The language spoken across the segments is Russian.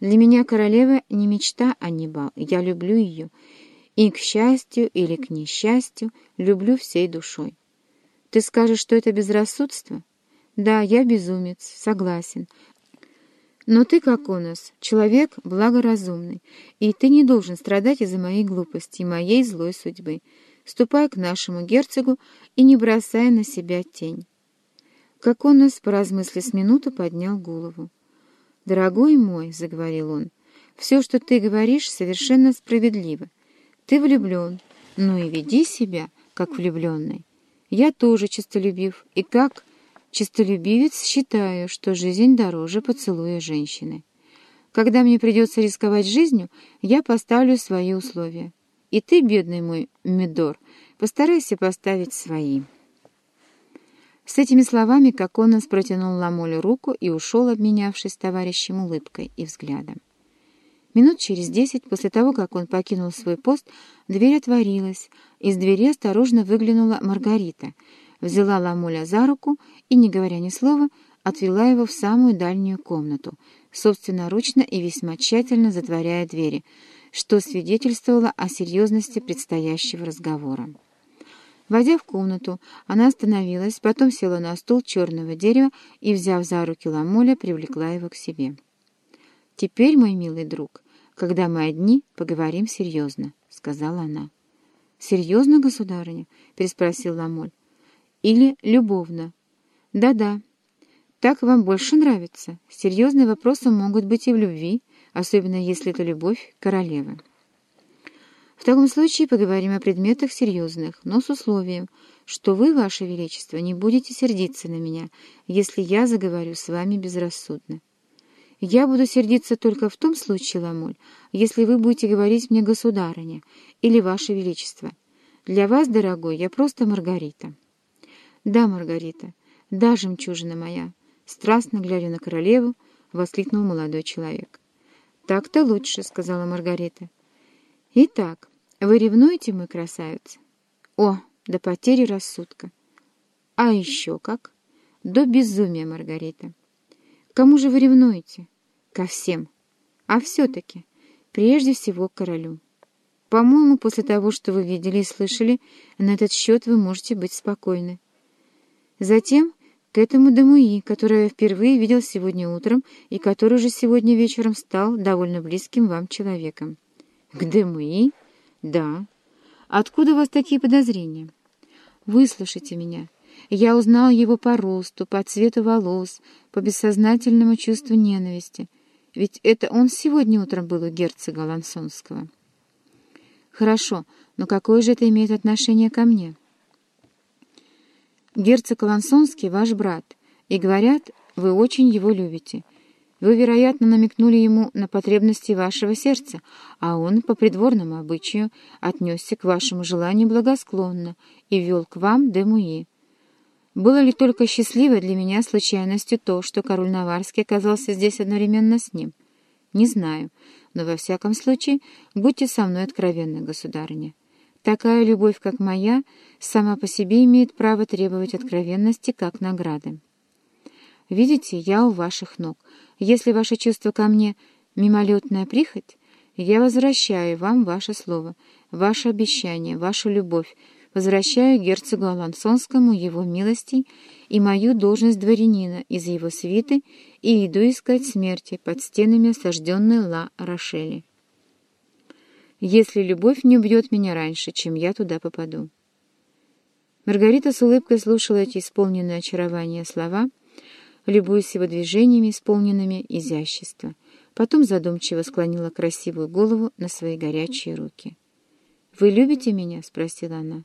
Для меня королева не мечта, а не бал. Я люблю ее. И к счастью или к несчастью люблю всей душой. Ты скажешь, что это безрассудство? Да, я безумец, согласен. Но ты, как у нас, человек благоразумный, и ты не должен страдать из-за моей глупости и моей злой судьбы. Ступай к нашему герцогу и не бросай на себя тень. Как он нас, поразмыслив с минуту, поднял голову. «Дорогой мой», — заговорил он, — «все, что ты говоришь, совершенно справедливо. Ты влюблен, ну и веди себя, как влюбленный. Я тоже честолюбив, и как честолюбивец считаю, что жизнь дороже поцелуя женщины. Когда мне придется рисковать жизнью, я поставлю свои условия. И ты, бедный мой Медор, постарайся поставить свои». С этими словами Коконос протянул Ламолю руку и ушел, обменявшись товарищем улыбкой и взглядом. Минут через десять после того, как он покинул свой пост, дверь отворилась, из двери осторожно выглянула Маргарита, взяла Ламоля за руку и, не говоря ни слова, отвела его в самую дальнюю комнату, собственноручно и весьма тщательно затворяя двери, что свидетельствовало о серьезности предстоящего разговора. Войдя в комнату, она остановилась, потом села на стул черного дерева и, взяв за руки Ламоля, привлекла его к себе. «Теперь, мой милый друг, когда мы одни, поговорим серьезно», — сказала она. «Серьезно, государыня?» — переспросил Ламоль. «Или любовно?» «Да-да. Так вам больше нравится. Серьезные вопросы могут быть и в любви, особенно если это любовь королевы». В таком случае поговорим о предметах серьезных, но с условием, что вы, Ваше Величество, не будете сердиться на меня, если я заговорю с вами безрассудно. Я буду сердиться только в том случае, Ламоль, если вы будете говорить мне «государыня» или «Ваше Величество». Для вас, дорогой, я просто Маргарита. Да, Маргарита, да, жемчужина моя, страстно глядя на королеву, воскликнул молодой человек. Так-то лучше, сказала Маргарита. Итак, вы ревнуете, мой красавец? О, до потери рассудка. А еще как? До безумия, Маргарита. Кому же вы ревнуете? Ко всем. А все-таки, прежде всего, к королю. По-моему, после того, что вы видели и слышали, на этот счет вы можете быть спокойны. Затем к этому Дамуи, которого я впервые видел сегодня утром и который уже сегодня вечером стал довольно близким вам человеком. К Демуи? Да. Откуда у вас такие подозрения? Выслушайте меня. Я узнал его по росту, по цвету волос, по бессознательному чувству ненависти. Ведь это он сегодня утром был у герцога Лансонского. Хорошо, но какое же это имеет отношение ко мне? Герцог Лансонский ваш брат, и, говорят, вы очень его любите. Вы, вероятно, намекнули ему на потребности вашего сердца, а он, по придворному обычаю, отнесся к вашему желанию благосклонно и вел к вам Демуи. Было ли только счастливой для меня случайностью то, что король Наварский оказался здесь одновременно с ним? Не знаю, но во всяком случае будьте со мной откровенны, государыня. Такая любовь, как моя, сама по себе имеет право требовать откровенности как награды. Видите, я у ваших ног. Если ваше чувство ко мне — мимолетная прихоть, я возвращаю вам ваше слово, ваше обещание, вашу любовь, возвращаю герцогу Алансонскому его милостей и мою должность дворянина из его свиты и иду искать смерти под стенами осажденной Ла-Рошели. Если любовь не убьет меня раньше, чем я туда попаду. Маргарита с улыбкой слушала эти исполненные очарования слова — любуясь его движениями, исполненными изящества. Потом задумчиво склонила красивую голову на свои горячие руки. «Вы любите меня?» — спросила она.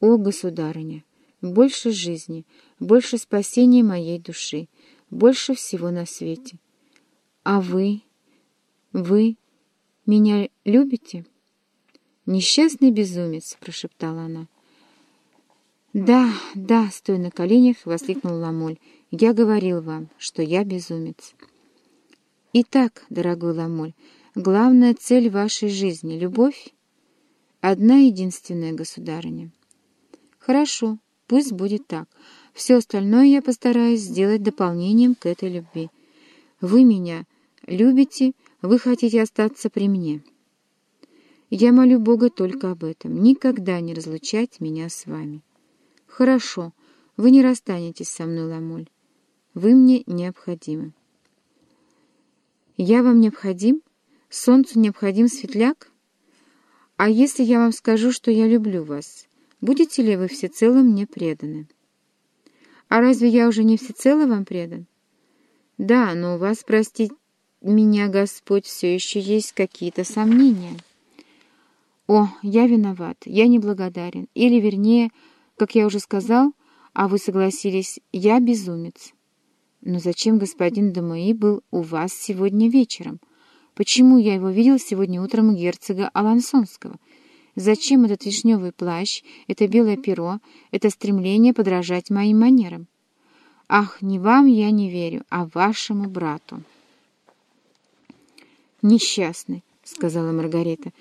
«О, государыня, больше жизни, больше спасения моей души, больше всего на свете. А вы? Вы меня любите?» «Несчастный безумец!» — прошептала она. «Да, да!» — стоя на коленях, воскликнул Ламоль. Я говорил вам, что я безумец. Итак, дорогой Ламоль, главная цель вашей жизни — любовь? Одна единственная государыня. Хорошо, пусть будет так. Все остальное я постараюсь сделать дополнением к этой любви. Вы меня Любите, вы хотите остаться при мне. Я молю Бога только об этом, никогда не разлучать меня с вами. Хорошо, вы не расстанетесь со мной, Ламоль. Вы мне необходимы. Я вам необходим? Солнцу необходим светляк? А если я вам скажу, что я люблю вас, будете ли вы всецело мне преданы? А разве я уже не всецело вам предан? Да, но у вас, простить меня, Господь, все еще есть какие-то сомнения. О, я виноват, я неблагодарен. Или, вернее, как я уже сказал, а вы согласились, я безумец. Но зачем господин Дамои был у вас сегодня вечером? Почему я его видел сегодня утром у герцога Алансонского? Зачем этот вишневый плащ, это белое перо, это стремление подражать моим манерам? Ах, не вам я не верю, а вашему брату. «Несчастный», — сказала Маргарета.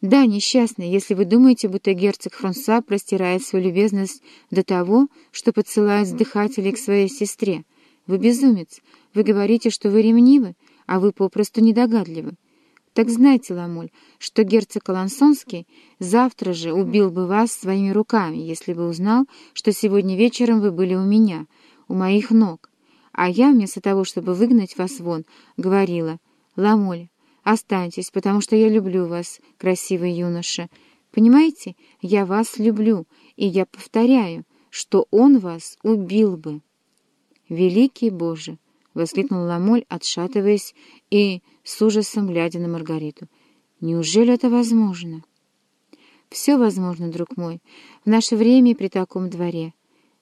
«Да, несчастный, если вы думаете, будто герцог Франсуа простирает свою любезность до того, что подсылает сдыхателей к своей сестре. Вы безумец. Вы говорите, что вы ревнивы, а вы попросту недогадливы. Так знайте, Ламоль, что герцог Алансонский завтра же убил бы вас своими руками, если бы узнал, что сегодня вечером вы были у меня, у моих ног. А я, вместо того, чтобы выгнать вас вон, говорила, «Ламоль, останьтесь, потому что я люблю вас, красивый юноша. Понимаете, я вас люблю, и я повторяю, что он вас убил бы». «Великий Боже!» — воскликнул Ламоль, отшатываясь и с ужасом глядя на Маргариту. «Неужели это возможно?» «Все возможно, друг мой, в наше время при таком дворе.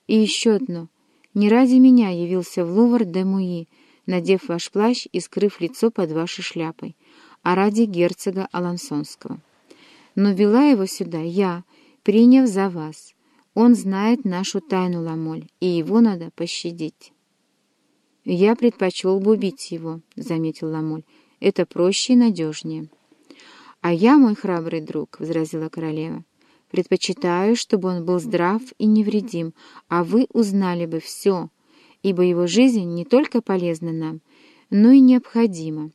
И еще одно. Не ради меня явился в Лувр де Муи, надев ваш плащ и скрыв лицо под вашей шляпой, а ради герцога Алансонского. Но вела его сюда я, приняв за вас. Он знает нашу тайну, Ламоль, и его надо пощадить». «Я предпочел бы убить его», — заметил Ламоль. «Это проще и надежнее». «А я, мой храбрый друг», — возразила королева, — «предпочитаю, чтобы он был здрав и невредим, а вы узнали бы все, ибо его жизнь не только полезна нам, но и необходима.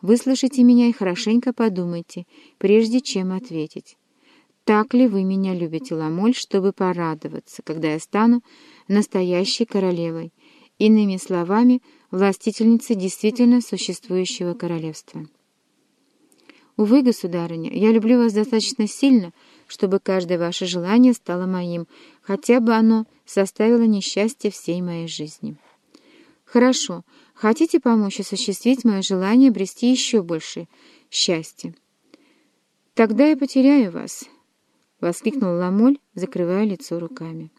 Выслушайте меня и хорошенько подумайте, прежде чем ответить. Так ли вы меня любите, Ламоль, чтобы порадоваться, когда я стану настоящей королевой?» Иными словами, властительницы действительно существующего королевства. Увы, государыня, я люблю вас достаточно сильно, чтобы каждое ваше желание стало моим, хотя бы оно составило несчастье всей моей жизни. Хорошо, хотите помочь осуществить мое желание обрести еще больше счастья? Тогда я потеряю вас, — воскликнул Ламоль, закрывая лицо руками.